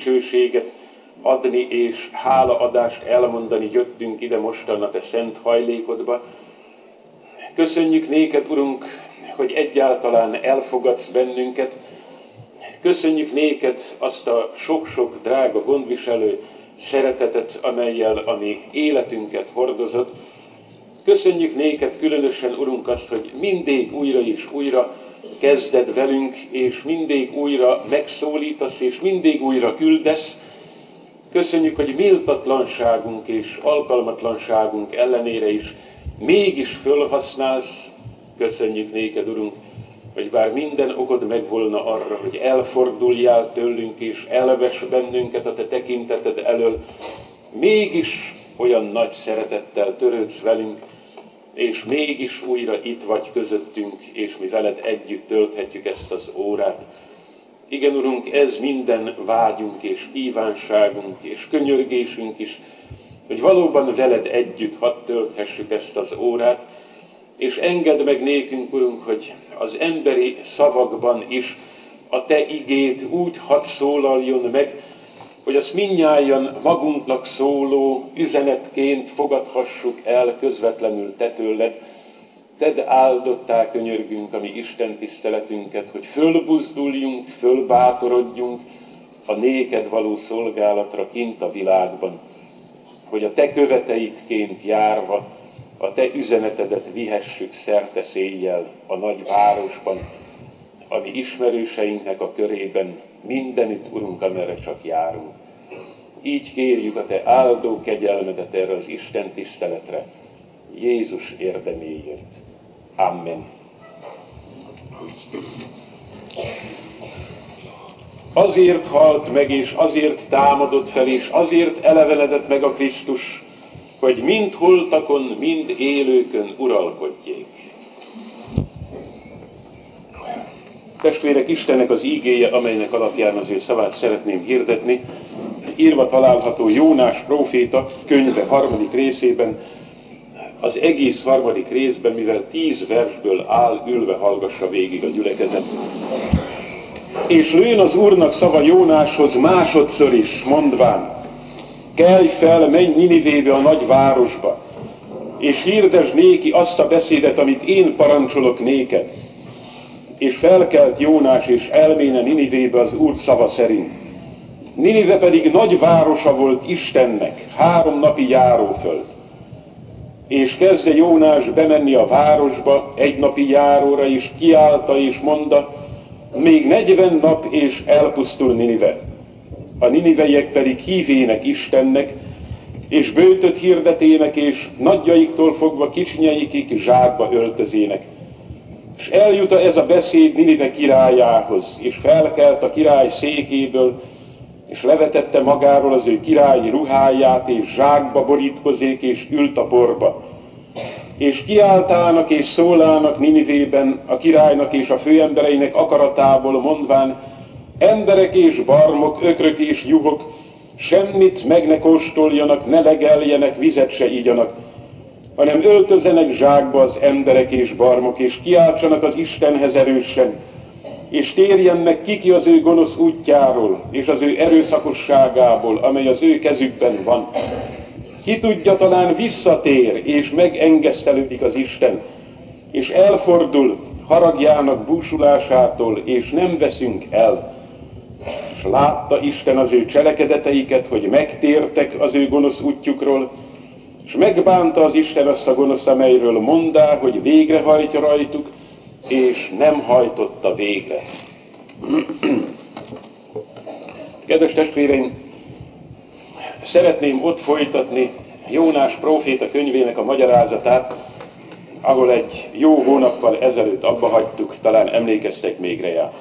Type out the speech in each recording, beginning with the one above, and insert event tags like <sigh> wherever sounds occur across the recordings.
dicsőséget adni és hálaadást elmondani jöttünk ide mostan a szent hajlékodba. Köszönjük néked, Urunk, hogy egyáltalán elfogadsz bennünket. Köszönjük néked azt a sok-sok drága gondviselő szeretetet, amelyel a mi életünket hordozod. Köszönjük néked különösen, Urunk, azt, hogy mindig újra és újra kezded velünk, és mindig újra megszólítasz, és mindig újra küldesz. Köszönjük, hogy méltatlanságunk és alkalmatlanságunk ellenére is mégis fölhasználsz. Köszönjük néked, Urunk, hogy bár minden okod megvolna arra, hogy elforduljál tőlünk és elves bennünket a te tekinteted elől, mégis olyan nagy szeretettel törődsz velünk, és mégis újra itt vagy közöttünk, és mi veled együtt tölthetjük ezt az órát. Igen, Urunk, ez minden vágyunk és kívánságunk és könyörgésünk is, hogy valóban veled együtt hadd tölthessük ezt az órát, és engedd meg nékünk, Urunk, hogy az emberi szavakban is a Te igét úgy hadd szólaljon meg, hogy azt minnyáján magunknak szóló üzenetként fogadhassuk el közvetlenül te tőled. Tedd áldottá könyörgünk a mi Isten tiszteletünket, hogy fölbuzduljunk, fölbátorodjunk a néked való szolgálatra kint a világban, hogy a te követeidként járva a te üzenetedet vihessük szerte széjjel a nagy városban, a mi ismerőseinknek a körében, mindenütt, Urunk, amerre csak járunk. Így kérjük a Te áldó kegyelmedet erre az Isten tiszteletre, Jézus érdeméért. Amen. Azért halt meg, és azért támadott fel, és azért elevenedett meg a Krisztus, hogy mind holtakon, mind élőkön uralkodjék. Testvérek, Istennek az ígéje, amelynek alapján az ő szavát szeretném hirdetni, írva található Jónás próféta könyve harmadik részében, az egész harmadik részben, mivel tíz versből áll, ülve hallgassa végig a gyülekezet. És lőn az Úrnak szava Jónáshoz másodszor is, mondván, kelj fel, menj Ninivébe a nagy városba, és hirdesd néki azt a beszédet, amit én parancsolok néked. És felkelt Jónás, és elméne Ninivébe az Úr szava szerint. Ninive pedig nagy városa volt Istennek, három napi járóföld. És kezdte Jónás bemenni a városba egy napi járóra, és kiállta és mondta, még negyven nap és elpusztul Ninive. A niniveiek pedig hívének Istennek, és bőtöt hirdetének, és nagyjaiktól fogva kicsinyeikig zsákba öltözének. És eljut ez a beszéd Ninive királyához, és felkelt a király székéből, és levetette magáról az ő királyi ruháját, és zsákba borítkozék, és ült a porba. És kiáltának és szólának Ninivében a királynak és a főembereinek akaratából mondván, emberek és barmok, ökrök és juhok, semmit meg ne kóstoljanak, ne legeljenek, vizet se ígyanak, hanem öltözenek zsákba az emberek és barmok, és kiáltsanak az Istenhez erősen, és térjen meg kiki az ő gonosz útjáról, és az ő erőszakosságából, amely az ő kezükben van. Ki tudja, talán visszatér, és megengesztelődik az Isten, és elfordul haragjának búsulásától, és nem veszünk el. És látta Isten az ő cselekedeteiket, hogy megtértek az ő gonosz útjukról, és megbánta az Isten azt a gonoszt, amelyről mondá, hogy végrehajtja rajtuk, és nem hajtotta végre. Kedves testvéreim, szeretném ott folytatni Jónás próféta könyvének a magyarázatát, ahol egy jó hónappal ezelőtt abba hagytuk, talán emlékeztek még rá.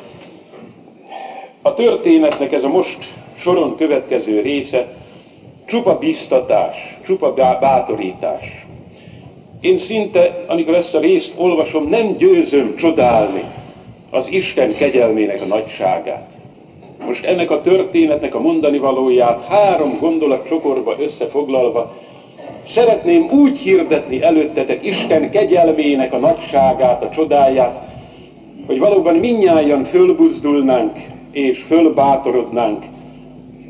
A történetnek ez a most soron következő része csupa biztatás, csupa bátorítás. Én szinte, amikor ezt a részt olvasom, nem győzöm csodálni az Isten kegyelmének a nagyságát. Most ennek a történetnek a mondani valóját három gondolat csokorba összefoglalva szeretném úgy hirdetni előttetek Isten kegyelmének a nagyságát, a csodáját, hogy valóban minnyáján fölbuzdulnánk és fölbátorodnánk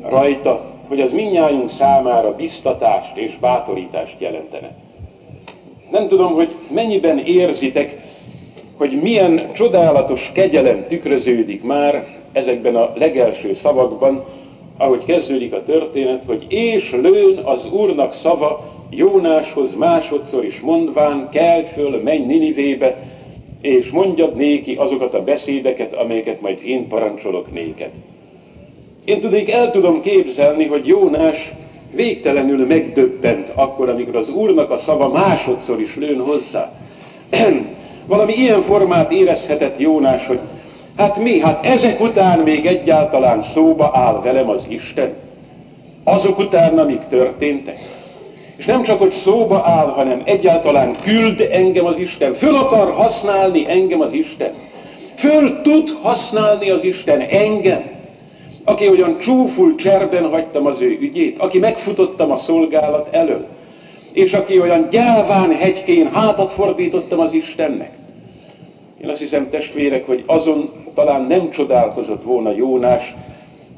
rajta, hogy az minnyájunk számára biztatást és bátorítást jelentene. Nem tudom, hogy mennyiben érzitek, hogy milyen csodálatos kegyelem tükröződik már ezekben a legelső szavakban, ahogy kezdődik a történet, hogy és lőn az Úrnak szava Jónáshoz másodszor is mondván, kell föl, menj Ninivébe, és mondjad néki azokat a beszédeket, amelyeket majd én parancsolok néked. Én tudnék, el tudom képzelni, hogy Jónás végtelenül megdöbbent akkor, amikor az Úrnak a szava másodszor is lőn hozzá. <clears throat> Valami ilyen formát érezhetett Jónás, hogy hát mi, hát ezek után még egyáltalán szóba áll velem az Isten. Azok után, amik történtek. És nem csak, hogy szóba áll, hanem egyáltalán küld engem az Isten. Föl akar használni engem az Isten. Föl tud használni az Isten engem, aki olyan csúful cserben hagytam az ő ügyét, aki megfutottam a szolgálat elől, és aki olyan gyáván hegykén hátat fordítottam az Istennek. Én azt hiszem, testvérek, hogy azon talán nem csodálkozott volna Jónás,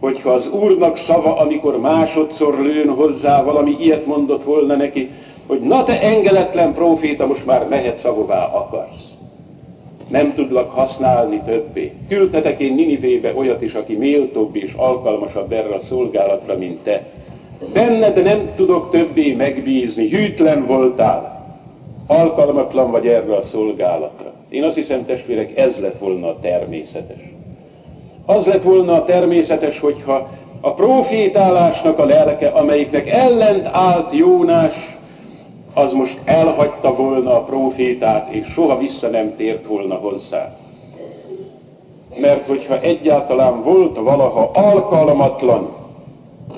hogyha az Úrnak szava, amikor másodszor lőn hozzá, valami ilyet mondott volna neki, hogy na te engedetlen próféta, most már mehetsz, ahová akarsz. Nem tudlak használni többé. Küldhetek én Ninivébe olyat is, aki méltóbb és alkalmasabb erre a szolgálatra, mint te. Benned nem tudok többé megbízni, hűtlen voltál. Alkalmatlan vagy erre a szolgálatra. Én azt hiszem, testvérek, ez lett volna a természetes. Az lett volna a természetes, hogyha a profétálásnak a lelke, amelyiknek ellent állt Jónás, az most elhagyta volna a profétát, és soha vissza nem tért volna hozzá. Mert hogyha egyáltalán volt valaha alkalmatlan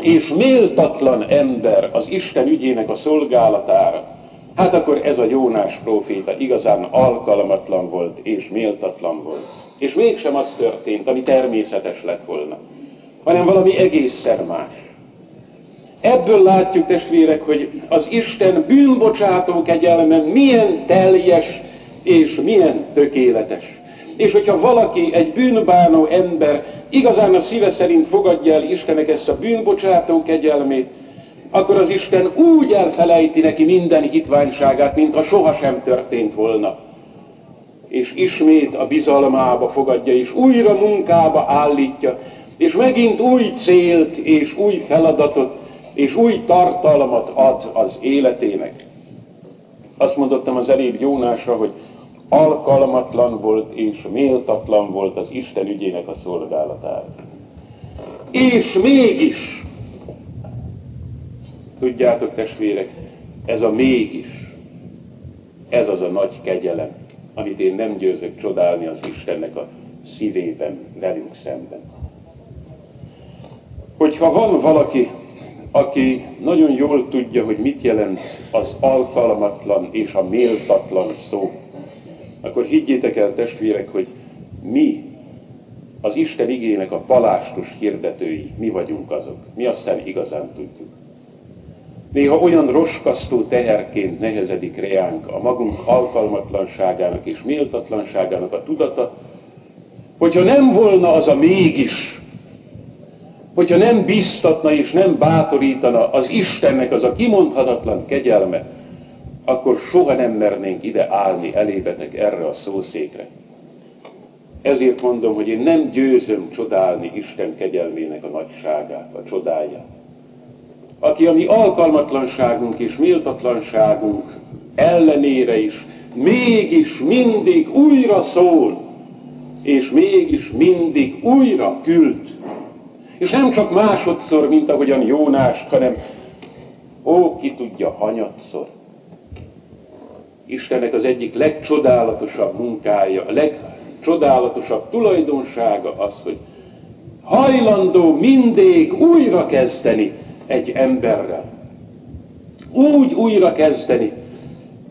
és méltatlan ember az Isten ügyének a szolgálatára, hát akkor ez a Jónás proféta igazán alkalmatlan volt és méltatlan volt. És mégsem az történt, ami természetes lett volna, hanem valami egészen más. Ebből látjuk, testvérek, hogy az Isten bűnbocsátó kegyelme milyen teljes és milyen tökéletes. És hogyha valaki, egy bűnbánó ember igazán a szíve szerint fogadja el Istenek ezt a bűnbocsátó kegyelmét, akkor az Isten úgy elfelejti neki minden hitványságát, mintha sohasem történt volna és ismét a bizalmába fogadja, és újra munkába állítja, és megint új célt, és új feladatot, és új tartalmat ad az életének. Azt mondottam az elébb Jónásra, hogy alkalmatlan volt és méltatlan volt az Isten ügyének a szolgálatára. És mégis, tudjátok testvérek, ez a mégis, ez az a nagy kegyelem, amit én nem győzök csodálni az Istennek a szívében, velünk szemben. Hogyha van valaki, aki nagyon jól tudja, hogy mit jelent az alkalmatlan és a méltatlan szó, akkor higgyétek el, testvérek, hogy mi, az Isten igének a palástus hirdetői, mi vagyunk azok. Mi aztán igazán tudjuk. Néha olyan roskasztó teherként nehezedik reánk a magunk alkalmatlanságának és méltatlanságának a tudata, hogyha nem volna az a mégis, hogyha nem biztatna és nem bátorítana az Istennek az a kimondhatatlan kegyelme, akkor soha nem mernénk ide állni elébetek erre a szószékre. Ezért mondom, hogy én nem győzöm csodálni Isten kegyelmének a nagyságát, a csodáját aki a mi alkalmatlanságunk és méltatlanságunk ellenére is mégis mindig újra szól, és mégis mindig újra küld. És nem csak másodszor, mint ahogyan Jónás, hanem ó, ki tudja, hanyatszor. Istennek az egyik legcsodálatosabb munkája, a legcsodálatosabb tulajdonsága az, hogy hajlandó mindig újra kezdeni egy emberrel. Úgy újra kezdeni,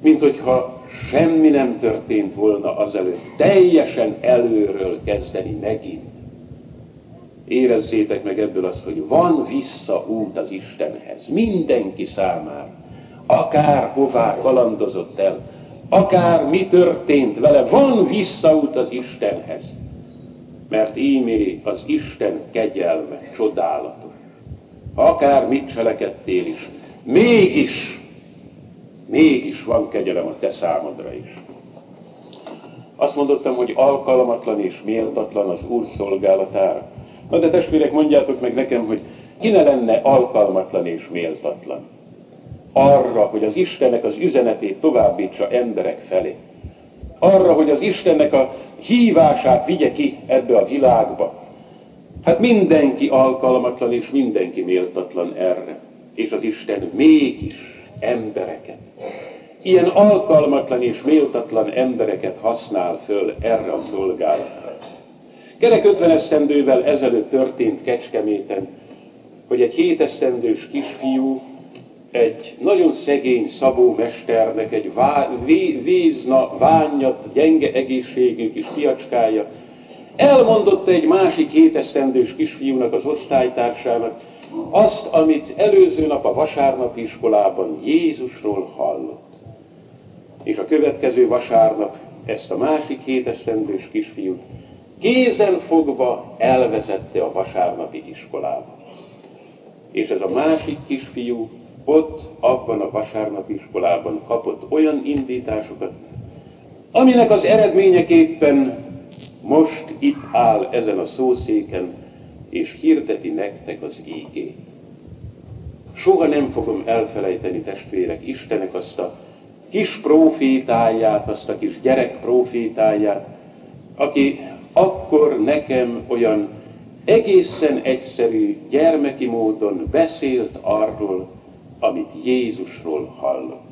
mint hogyha semmi nem történt volna azelőtt. Teljesen előről kezdeni megint. Érezzétek meg ebből azt, hogy van vissza út az Istenhez. Mindenki számára. Akár hová kalandozott el, akár mi történt vele, van visszaút az Istenhez. Mert ímé az Isten kegyelme csodálatos. Akár mit cselekedtél is, mégis, mégis van kegyelem a te számodra is. Azt mondottam, hogy alkalmatlan és méltatlan az Úr szolgálatára. Na de testvérek, mondjátok meg nekem, hogy ki ne lenne alkalmatlan és méltatlan arra, hogy az Istennek az üzenetét továbbítsa emberek felé. Arra, hogy az Istennek a hívását vigye ki ebbe a világba. Hát mindenki alkalmatlan és mindenki méltatlan erre. És az Isten mégis embereket, ilyen alkalmatlan és méltatlan embereket használ föl erre a szolgálatra. Kerek 50 esztendővel ezelőtt történt Kecskeméten, hogy egy hétesztendős kisfiú egy nagyon szegény szabómesternek egy vá, vé, vízna, ványat, gyenge egészségű kis fiacskája, elmondotta egy másik hétesztendős kisfiúnak, az osztálytársának, azt, amit előző nap a vasárnapi iskolában Jézusról hallott. És a következő vasárnap ezt a másik hétesztendős kisfiút kézen fogva elvezette a vasárnapi iskolába. És ez a másik kisfiú ott, abban a vasárnapi iskolában kapott olyan indításokat, aminek az eredményeképpen most itt áll ezen a szószéken, és hirdeti nektek az ígét. Soha nem fogom elfelejteni, testvérek, Istenek azt a kis profétáját, azt a kis gyerek profétáját, aki akkor nekem olyan egészen egyszerű gyermeki módon beszélt arról, amit Jézusról hallott.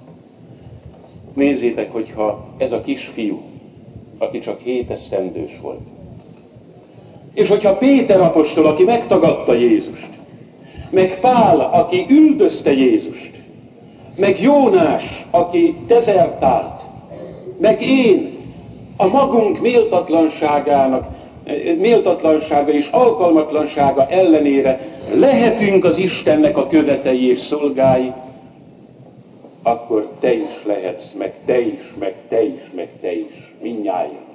Nézzétek, hogyha ez a kisfiú, aki csak hétesztendős volt, és hogyha Péter apostol, aki megtagadta Jézust, meg Pál, aki üldözte Jézust, meg Jónás, aki dezertált, meg én, a magunk méltatlanságának, méltatlansága és alkalmatlansága ellenére lehetünk az Istennek a követei és szolgái, akkor te is lehetsz, meg te is, meg te is, meg te is, mindnyáján.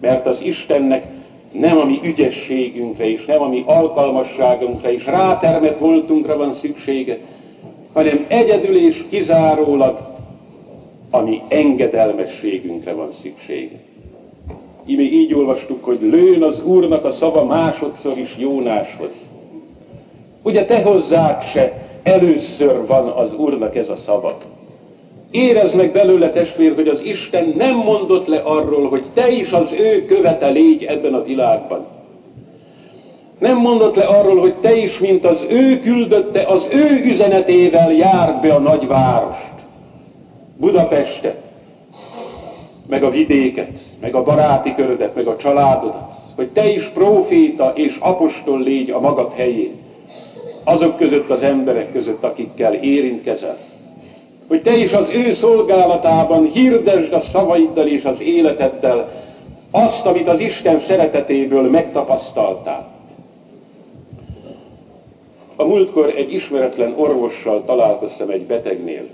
Mert az Istennek nem a mi ügyességünkre és nem a mi alkalmasságunkra és rátermet voltunkra van szüksége, hanem egyedül és kizárólag a mi engedelmességünkre van szüksége. Íme így olvastuk, hogy lőn az Úrnak a szava másodszor is Jónáshoz. Ugye te hozzád se először van az Úrnak ez a szava. Érezd meg belőle, testvér, hogy az Isten nem mondott le arról, hogy te is az ő követe légy ebben a világban. Nem mondott le arról, hogy te is, mint az ő küldötte, az ő üzenetével járd be a nagyvárost, Budapestet, meg a vidéket, meg a baráti körödet, meg a családodat, hogy te is proféta és apostol légy a magad helyén, azok között az emberek között, akikkel érintkezel. Hogy te is az ő szolgálatában hirdesd a szavaiddal és az életeddel azt, amit az Isten szeretetéből megtapasztaltál. A múltkor egy ismeretlen orvossal találkoztam egy betegnél.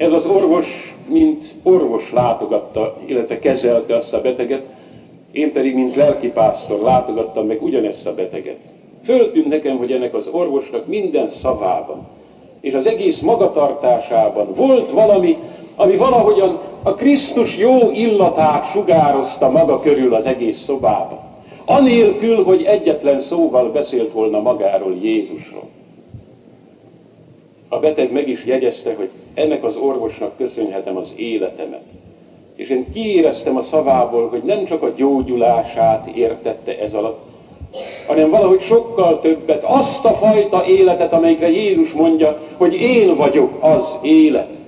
Ez az orvos mint orvos látogatta, illetve kezelte azt a beteget, én pedig, mint lelkipásztor látogattam meg ugyanezt a beteget. Föltűnt nekem, hogy ennek az orvosnak minden szavában, és az egész magatartásában volt valami, ami valahogyan a Krisztus jó illatát sugározta maga körül az egész szobában. Anélkül, hogy egyetlen szóval beszélt volna magáról Jézusról. A beteg meg is jegyezte, hogy ennek az orvosnak köszönhetem az életemet. És én kiéreztem a szavából, hogy nem csak a gyógyulását értette ez alatt, hanem valahogy sokkal többet, azt a fajta életet, amelyikre Jézus mondja, hogy én vagyok az élet.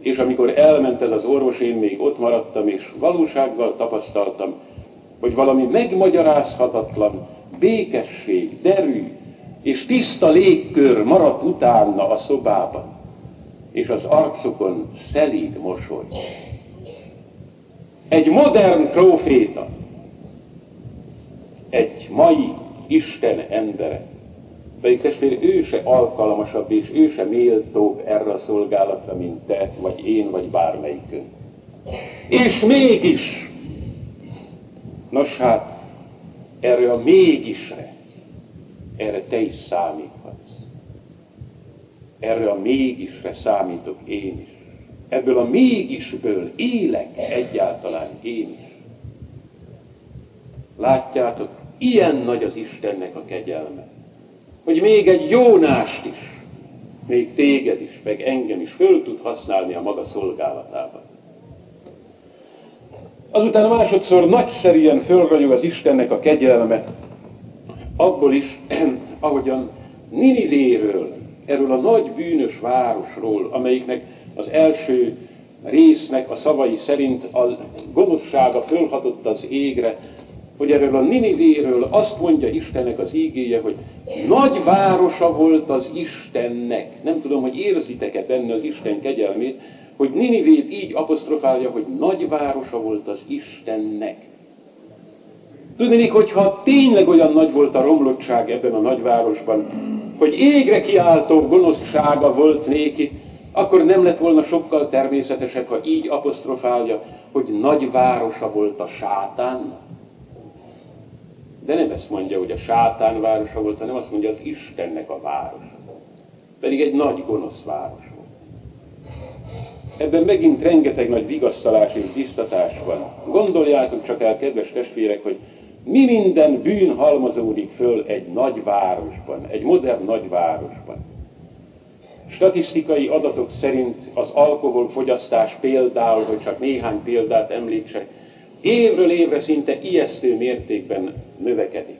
És amikor elment ez az orvos, én még ott maradtam, és valósággal tapasztaltam, hogy valami megmagyarázhatatlan békesség, derű és tiszta légkör maradt utána a szobában és az arcukon szelíd mosoly. Egy modern proféta, egy mai Isten embere Pedig testvér, ő se alkalmasabb és ő se méltóbb erre a szolgálatra, mint te, vagy én, vagy bármelyikünk. És mégis, nos hát, erre a mégisre, erre te is számíthatsz. Erre a mégisre számítok én is. Ebből a mégisből élek egyáltalán én is. Látjátok, ilyen nagy az Istennek a kegyelme, hogy még egy Jónást is, még téged is, meg engem is föl tud használni a maga szolgálatában. Azután másodszor nagyszerűen fölragyog az Istennek a kegyelme, abból is, <clears throat> ahogyan Ninivéről, erről a nagy bűnös városról, amelyiknek az első résznek a szavai szerint a gonoszsága fölhatott az égre, hogy erről a Ninivéről azt mondja Istennek az ígéje, hogy nagy városa volt az Istennek. Nem tudom, hogy érzitek-e benne az Isten kegyelmét, hogy Ninivét így apostrofálja, hogy nagy városa volt az Istennek. Tudnék, hogyha tényleg olyan nagy volt a romlottság ebben a nagyvárosban, hogy égre kiáltó gonoszsága volt néki, akkor nem lett volna sokkal természetesebb, ha így apostrofálja, hogy nagy városa volt a sátán. De nem ezt mondja, hogy a sátán városa volt, hanem azt mondja, az Istennek a városa. Pedig egy nagy gonosz város volt. Ebben megint rengeteg nagy vigasztalás és biztatás van. Gondoljátok csak el, kedves testvérek, hogy mi minden bűn halmozódik föl egy nagy városban, egy modern nagy városban. Statisztikai adatok szerint az alkoholfogyasztás például, hogy csak néhány példát említsek, évről évre szinte ijesztő mértékben növekedik.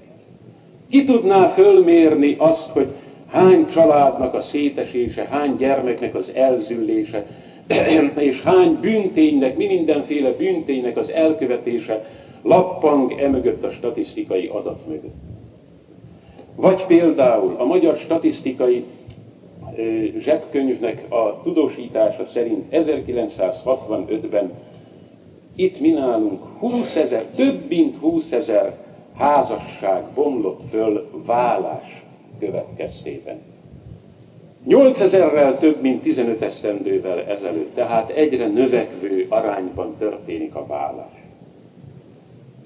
Ki tudná fölmérni azt, hogy hány családnak a szétesése, hány gyermeknek az elzüllése, <clears throat> és hány bűnténynek, mi mindenféle bűnténynek az elkövetése lappang emögött a statisztikai adat mögött. Vagy például a magyar statisztikai zsebkönyvnek a tudósítása szerint 1965-ben itt mi nálunk 20 ezer, több mint 20 ezer házasság bomlott föl vállás következtében. 8000-rel több, mint 15 esztendővel ezelőtt, tehát egyre növekvő arányban történik a vállás.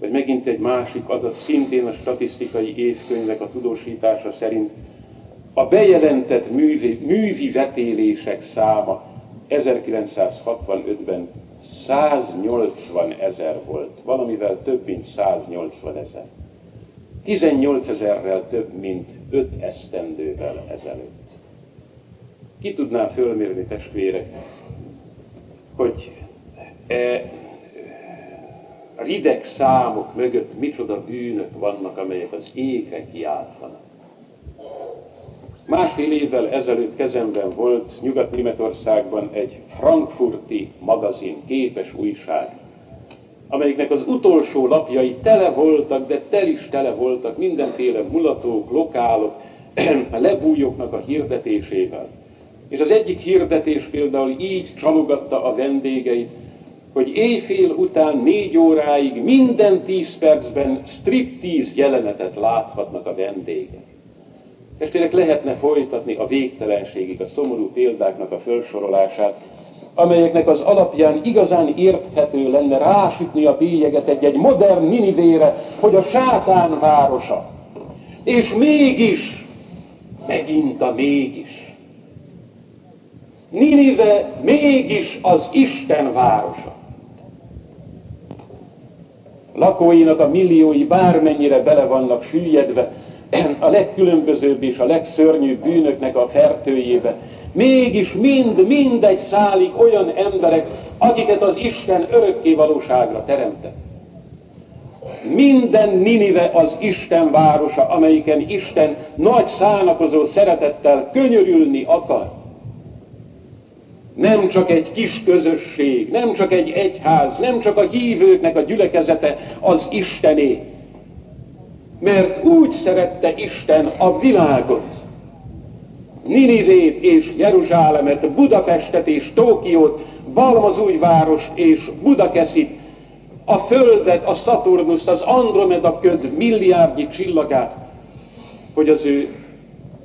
Vagy megint egy másik adat, szintén a statisztikai évkönyvek a tudósítása szerint a bejelentett művi, művi vetélések száma 1965-ben 180 ezer volt, valamivel több, mint 180 ezer. 18 ezerrel több, mint 5 esztendővel ezelőtt. Ki tudná fölmérni, testvérek, hogy e rideg számok mögött micsoda bűnök vannak, amelyek az égre kiáltanak. Másfél évvel ezelőtt kezemben volt Nyugat-Németországban egy frankfurti magazin, képes újság, amelyiknek az utolsó lapjai tele voltak, de tel is tele voltak mindenféle mulatók, lokálok, <clears throat> a lebújóknak a hirdetésével. És az egyik hirdetés például így csalogatta a vendégeit, hogy éjfél után négy óráig minden tíz percben striptease jelenetet láthatnak a vendégek. Testvérek, lehetne folytatni a végtelenségig a szomorú példáknak a felsorolását, amelyeknek az alapján igazán érthető lenne rásütni a bélyeget egy-egy modern Ninivére, hogy a sátán városa. És mégis, megint a mégis. Ninive mégis az Isten városa. Lakóinak a milliói bármennyire bele vannak süllyedve <clears throat> a legkülönbözőbb és a legszörnyűbb bűnöknek a fertőjébe, mégis mind, mindegy szálik olyan emberek, akiket az Isten örökké valóságra teremtett. Minden Ninive az Isten városa, amelyiken Isten nagy szánakozó szeretettel könyörülni akar. Nem csak egy kis közösség, nem csak egy egyház, nem csak a hívőknek a gyülekezete az Istené. Mert úgy szerette Isten a világot, Ninivét és Jeruzsálemet, Budapestet és Tókiót, Balmazújvárost és Budakeszit, a Földet, a Szaturnuszt, az Andromeda köd milliárdnyi csillagát, hogy az ő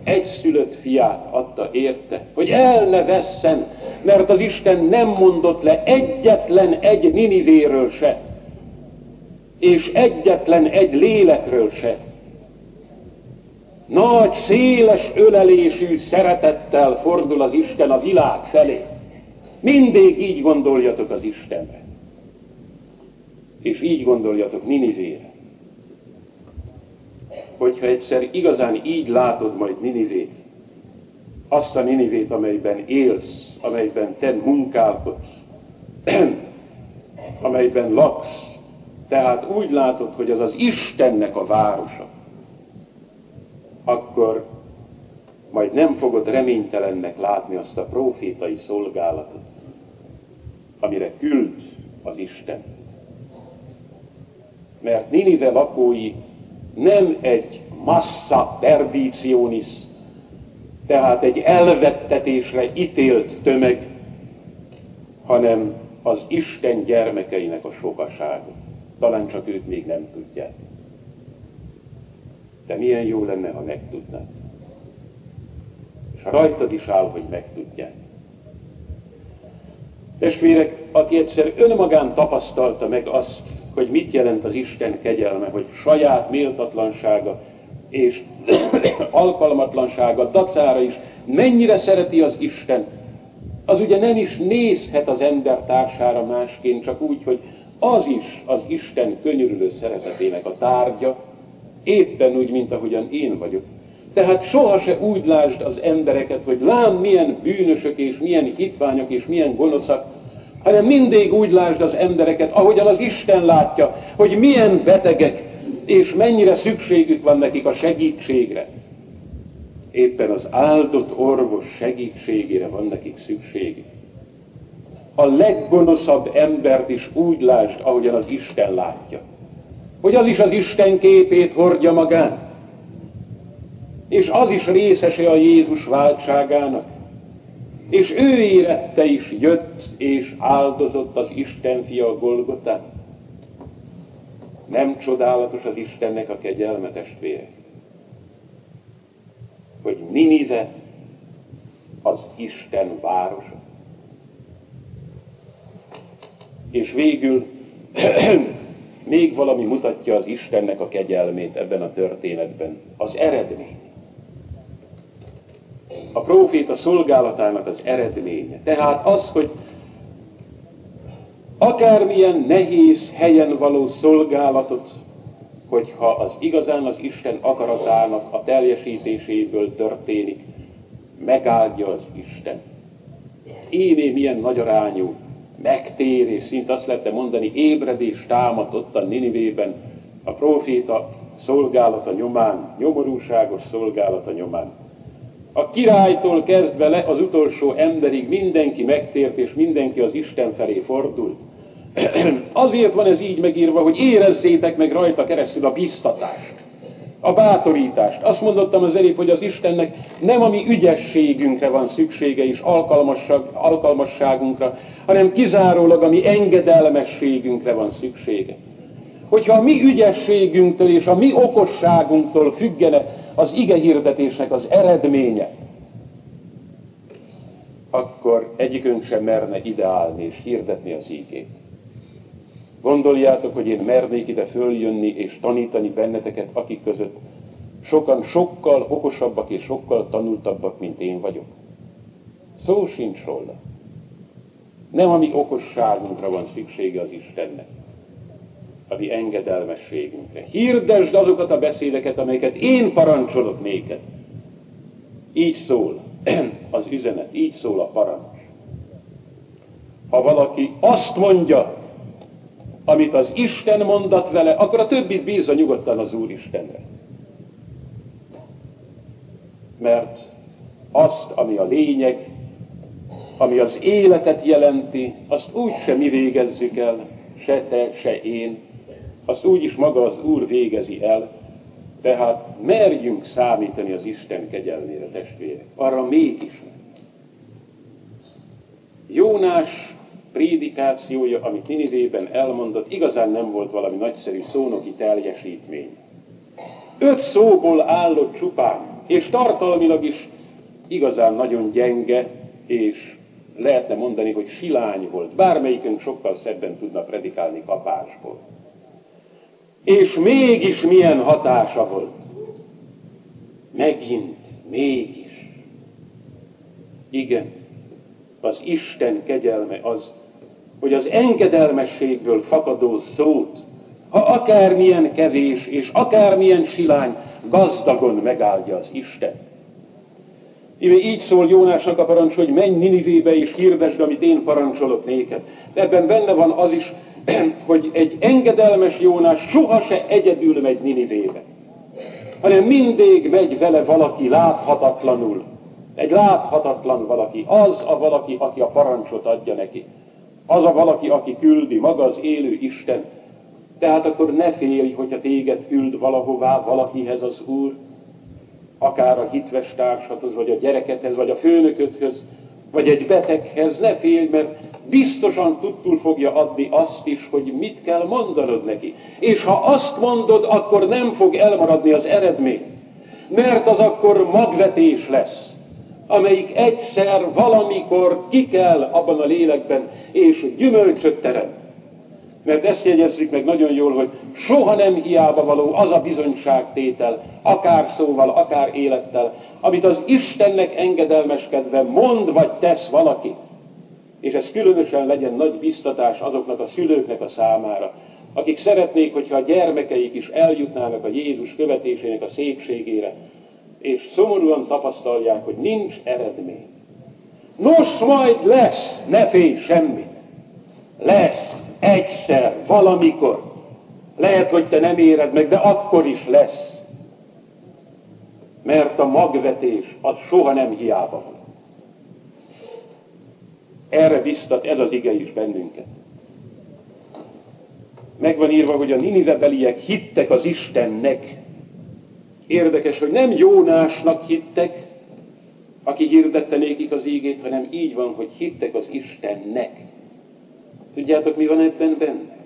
egyszülött fiát adta érte, hogy el ne vesszen, mert az Isten nem mondott le egyetlen egy Ninivéről se, és egyetlen egy lélekről se. Nagy, széles ölelésű szeretettel fordul az Isten a világ felé. Mindig így gondoljatok az Istenre. És így gondoljatok Ninivére. Hogyha egyszer igazán így látod majd Ninivét, azt a Ninivét, amelyben élsz, amelyben te munkálkodsz, <clears throat> amelyben laksz, tehát úgy látod, hogy az az Istennek a városa, akkor majd nem fogod reménytelennek látni azt a profétai szolgálatot, amire küld az Isten. Mert Ninive lakói nem egy massa perditionis, tehát egy elvettetésre ítélt tömeg, hanem az Isten gyermekeinek a sokasága. Talán csak ők még nem tudják. De milyen jó lenne, ha megtudnád. És rajtad is áll, hogy megtudják. Testvérek, aki egyszer önmagán tapasztalta meg azt, hogy mit jelent az Isten kegyelme, hogy saját méltatlansága és <coughs> alkalmatlansága dacára is mennyire szereti az Isten, az ugye nem is nézhet az ember társára másként, csak úgy, hogy az is az Isten könyörülő szeretetének a tárgya, éppen úgy, mint ahogyan én vagyok. Tehát soha se úgy lásd az embereket, hogy lám milyen bűnösök és milyen hitványok és milyen gonoszak, hanem mindig úgy lásd az embereket, ahogyan az Isten látja, hogy milyen betegek, és mennyire szükségük van nekik a segítségre. Éppen az áldott orvos segítségére van nekik szükségük a leggonoszabb embert is úgy lásd, ahogyan az Isten látja. Hogy az is az Isten képét hordja magán. És az is részese a Jézus váltságának. És ő érette is jött és áldozott az Isten fia Golgotán. Nem csodálatos az Istennek a kegyelme testvére, hogy Ninive az Isten városa. És végül <clears throat> még valami mutatja az Istennek a kegyelmét ebben a történetben. Az eredmény. A próféta szolgálatának az eredménye. Tehát az, hogy akármilyen nehéz helyen való szolgálatot, hogyha az igazán az Isten akaratának a teljesítéséből történik, megáldja az Isten. Éné milyen nagy arányú megtérés, szint azt lehetne mondani, ébredés támadott a Ninivében, a proféta szolgálata nyomán, nyomorúságos szolgálata nyomán. A királytól kezdve le az utolsó emberig mindenki megtért, és mindenki az Isten felé fordult. <clears throat> Azért van ez így megírva, hogy érezzétek meg rajta keresztül a biztatást a bátorítást. Azt mondottam az előbb, hogy az Istennek nem a mi ügyességünkre van szüksége és alkalmasságunkra, hanem kizárólag a mi engedelmességünkre van szüksége. Hogyha a mi ügyességünktől és a mi okosságunktól függene az ige hirdetésnek az eredménye, akkor egyikünk sem merne ideálni és hirdetni az ígét. Gondoljátok, hogy én mernék ide följönni és tanítani benneteket, akik között sokan sokkal okosabbak és sokkal tanultabbak, mint én vagyok. Szó sincs róla. Nem a mi okosságunkra van szüksége az Istennek, a mi engedelmességünkre. Hirdesd azokat a beszédeket, amelyeket én parancsolok néked. Így szól <clears throat> az üzenet, így szól a parancs. Ha valaki azt mondja, amit az Isten mondat vele, akkor a többit bízza nyugodtan az Úristenre. Mert azt, ami a lényeg, ami az életet jelenti, azt úgy sem mi végezzük el, se te, se én, azt úgy is maga az Úr végezi el, tehát merjünk számítani az Isten kegyelmére, testvérek. Arra mégis. Jónás prédikációja, amit Ninivében elmondott, igazán nem volt valami nagyszerű szónoki teljesítmény. Öt szóból állott csupán, És tartalmilag is igazán nagyon gyenge, és lehetne mondani, hogy silány volt. Bármelyikünk sokkal szebben tudna predikálni kapásból. És mégis milyen hatása volt. Megint, mégis. Igen, az Isten kegyelme az, hogy az engedelmességből fakadó szót, ha akármilyen kevés és akármilyen silány, gazdagon megáldja az Isten. Így szól Jónásnak a parancs, hogy menj Ninivébe és hirdesd, amit én parancsolok néked. Ebben benne van az is, hogy egy engedelmes Jónás soha se egyedül megy Ninivébe, hanem mindig megy vele valaki láthatatlanul. Egy láthatatlan valaki, az a valaki, aki a parancsot adja neki. Az a valaki, aki küldi, maga az élő Isten. Tehát akkor ne félj, hogyha téged küld valahová, valakihez az Úr, akár a hitves társathoz, vagy a gyerekedhez, vagy a főnöködhöz, vagy egy beteghez, ne félj, mert biztosan tudtul fogja adni azt is, hogy mit kell mondanod neki. És ha azt mondod, akkor nem fog elmaradni az eredmény, mert az akkor magvetés lesz, amelyik egyszer, valamikor ki kell abban a lélekben, és gyümölcsöt teremt. Mert ezt jegyezzük meg nagyon jól, hogy soha nem hiába való az a bizonyságtétel, akár szóval, akár élettel, amit az Istennek engedelmeskedve mond vagy tesz valaki. És ez különösen legyen nagy biztatás azoknak a szülőknek a számára, akik szeretnék, hogyha a gyermekeik is eljutnának a Jézus követésének a szépségére, és szomorúan tapasztalják, hogy nincs eredmény. Nos, majd lesz, ne félj semmit. Lesz, egyszer, valamikor. Lehet, hogy te nem éred meg, de akkor is lesz. Mert a magvetés az soha nem hiába van. Erre biztat ez az ige is bennünket. Megvan írva, hogy a Ninivebeliek hittek az Istennek. Érdekes, hogy nem Jónásnak hittek, aki hirdette nékik az ígét, hanem így van, hogy hittek az Istennek. Tudjátok, mi van ebben benne?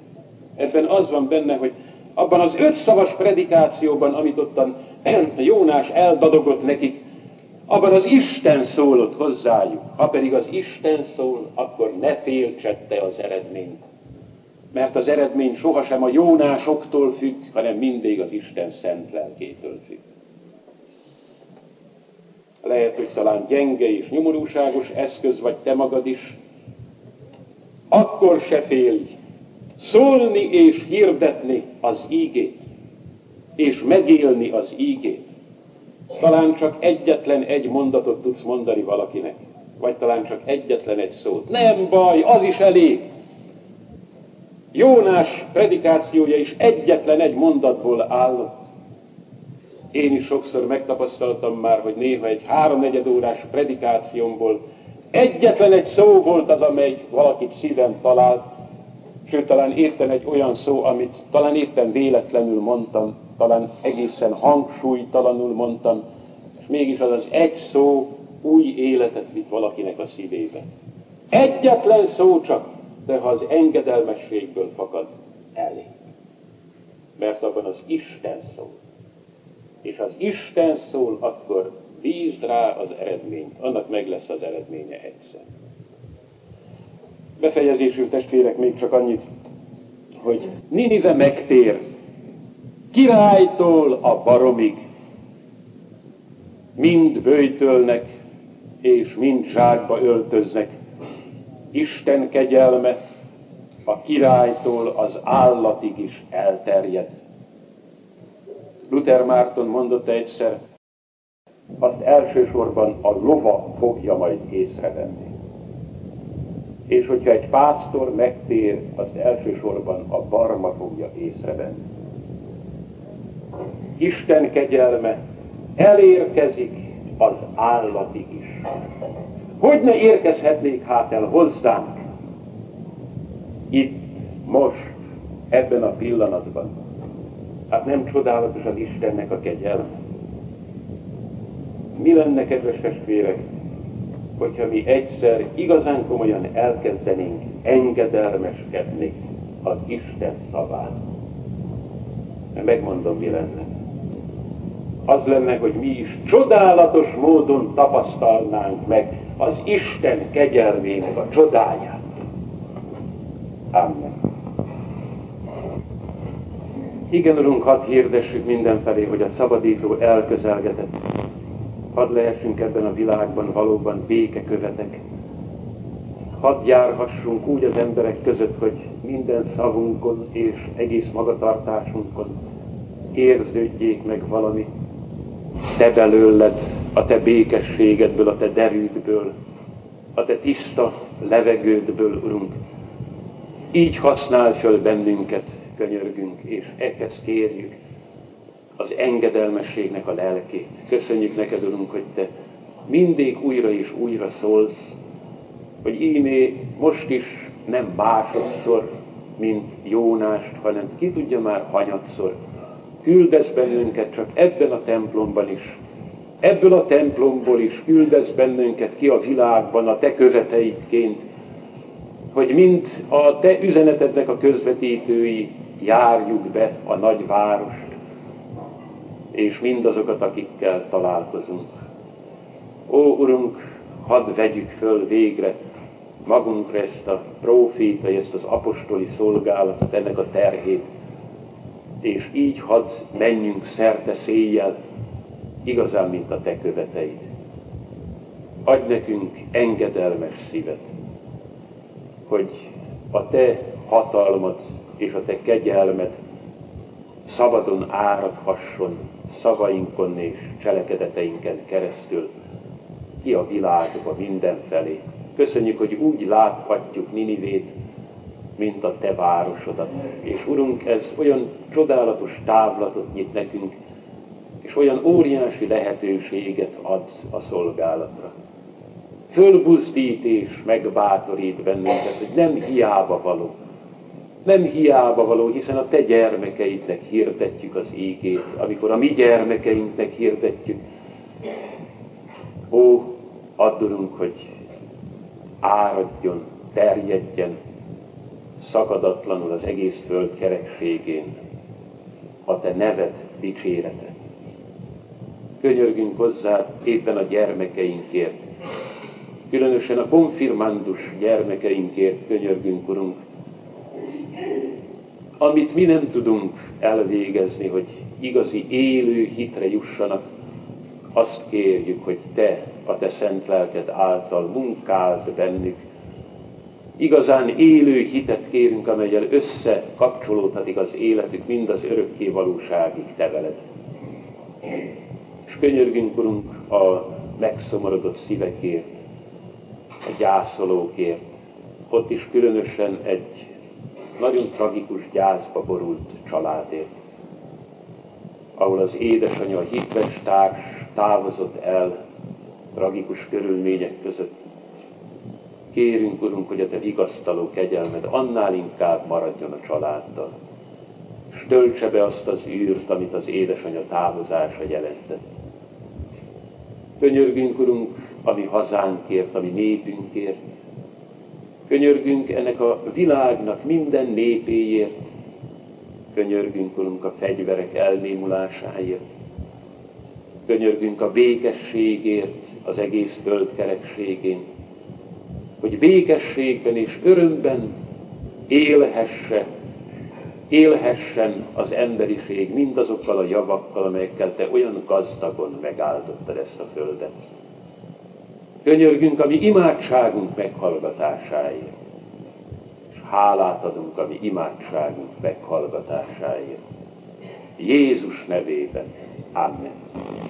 Ebben az van benne, hogy abban az öt szavas predikációban, amit ottan <clears throat> Jónás eldadogott nekik, abban az Isten szólott hozzájuk. Ha pedig az Isten szól, akkor ne féltsette az eredményt. Mert az eredmény sohasem a Jónásoktól függ, hanem mindig az Isten szent lelkétől függ. Lehet, hogy talán gyenge és nyomorúságos eszköz vagy te magad is, akkor se félj szólni és hirdetni az ígét, és megélni az ígét. Talán csak egyetlen egy mondatot tudsz mondani valakinek, vagy talán csak egyetlen egy szót. Nem baj, az is elég. Jónás predikációja is egyetlen egy mondatból állott. Én is sokszor megtapasztaltam már, hogy néha egy háromnegyed órás predikációmból Egyetlen egy szó volt az, amely valakit szívem talált, sőt, talán éppen egy olyan szó, amit talán éppen véletlenül mondtam, talán egészen hangsúlytalanul mondtam, és mégis az az egy szó új életet vitt valakinek a szívébe. Egyetlen szó csak, de ha az engedelmességből fakad, elég. Mert abban az Isten szól. És az Isten szól, akkor bízd rá az eredményt, annak meg lesz az eredménye egyszer. Befejezésül testvérek még csak annyit, hogy Ninive megtér, királytól a baromig, mind bőjtölnek, és mind zsákba öltöznek. Isten kegyelme a királytól az állatig is elterjed. Luther Márton mondotta egyszer, azt elsősorban a lova fogja majd észrevenni. És hogyha egy pásztor megtér, azt elsősorban a barma fogja észrevenni. Isten kegyelme elérkezik az állatig is. Hogy ne érkezhetnék hát el hozzánk? Itt, most, ebben a pillanatban. Hát nem csodálatos az Istennek a kegyelme mi lenne, kedves testvérek, hogyha mi egyszer igazán komolyan elkezdenénk engedelmeskedni az Isten szaván. Mert megmondom, mi lenne. az lenne, hogy mi is csodálatos módon tapasztalnánk meg az Isten kegyelmének a csodáját. Amen. Igen, Urunk, hadd hirdessük mindenfelé, hogy a szabadító elközelgetett. Hadd lehessünk ebben a világban valóban békekövetek. Hadd járhassunk úgy az emberek között, hogy minden szavunkon és egész magatartásunkon érződjék meg valami te belőled, a te békességedből, a te derűdből, a te tiszta levegődből, Urunk. Így használ föl bennünket, könyörgünk, és ehhez kérjük az engedelmességnek a lelkét. Köszönjük neked, Urunk, hogy te mindig újra és újra szólsz, hogy ímé most is nem másodszor, mint Jónást, hanem ki tudja már hanyatszor. Küldesz bennünket csak ebben a templomban is. Ebből a templomból is küldesz bennünket ki a világban a te követeidként, hogy mint a te üzenetednek a közvetítői járjuk be a nagy várost, és mindazokat, akikkel találkozunk. Ó, Urunk, hadd vegyük föl végre magunkra ezt a profétai, ezt az apostoli szolgálatot, ennek a terhét, és így hadd menjünk szerte széjjel, igazán, mint a te követeid. Adj nekünk engedelmes szívet, hogy a te hatalmat és a te kegyelmet szabadon áradhasson szavainkon és cselekedeteinken keresztül ki a világba mindenfelé. Köszönjük, hogy úgy láthatjuk Ninivét, mint a te városodat. És Urunk, ez olyan csodálatos távlatot nyit nekünk, és olyan óriási lehetőséget ad a szolgálatra. Fölbuzdít és megbátorít bennünket, hogy nem hiába való. Nem hiába való, hiszen a te gyermekeidnek hirdetjük az ígét, amikor a mi gyermekeinknek hirdetjük. Ó, addurunk, hogy áradjon, terjedjen szakadatlanul az egész föld kerekségén a te neved dicsérete. Könyörgünk hozzá éppen a gyermekeinkért, különösen a konfirmandus gyermekeinkért könyörgünk, Urunk, amit mi nem tudunk elvégezni, hogy igazi élő hitre jussanak, azt kérjük, hogy Te, a Te szent lelked által munkáld bennük. Igazán élő hitet kérünk, amelyel összekapcsolódhatik az életük mind az örökké valóságig Te veled. És könyörgünk, Urunk, a megszomorodott szívekért, a gyászolókért, ott is különösen egy nagyon tragikus gyászba borult családért, ahol az édesanyja, a hitves társ távozott el tragikus körülmények között. Kérünk, Urunk, hogy a Te vigasztaló kegyelmed annál inkább maradjon a családdal, és töltse be azt az űrt, amit az édesanyja távozása jelentett. Könyörgünk, Urunk, ami hazánkért, ami népünkért, Könyörgünk ennek a világnak minden népéért, könyörgünk, Urunk, a fegyverek elnémulásáért, könyörgünk a békességért az egész földkerekségén, hogy békességben és örömben élhesse, élhessen az emberiség mindazokkal a javakkal, amelyekkel Te olyan gazdagon megáldottad ezt a földet. Könyörgünk a mi imádságunk meghallgatásáért. És hálát adunk a mi imádságunk meghallgatásáért. Jézus nevében. Amen.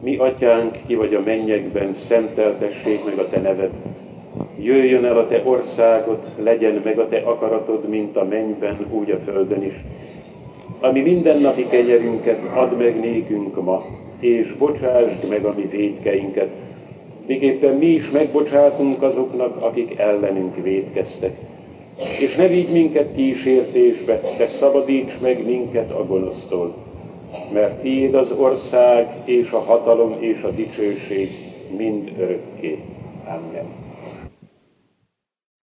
Mi atyánk, ki vagy a mennyekben, szenteltessék meg a te neved. Jöjjön el a te országod, legyen meg a te akaratod, mint a mennyben, úgy a földön is ami mindennapi kenyerünket add meg nékünk ma, és bocsásd meg a mi védkeinket, miképpen mi is megbocsátunk azoknak, akik ellenünk védkeztek. És ne vigy minket kísértésbe, de szabadíts meg minket a gonosztól, mert tiéd az ország, és a hatalom, és a dicsőség mind örökké. Amen.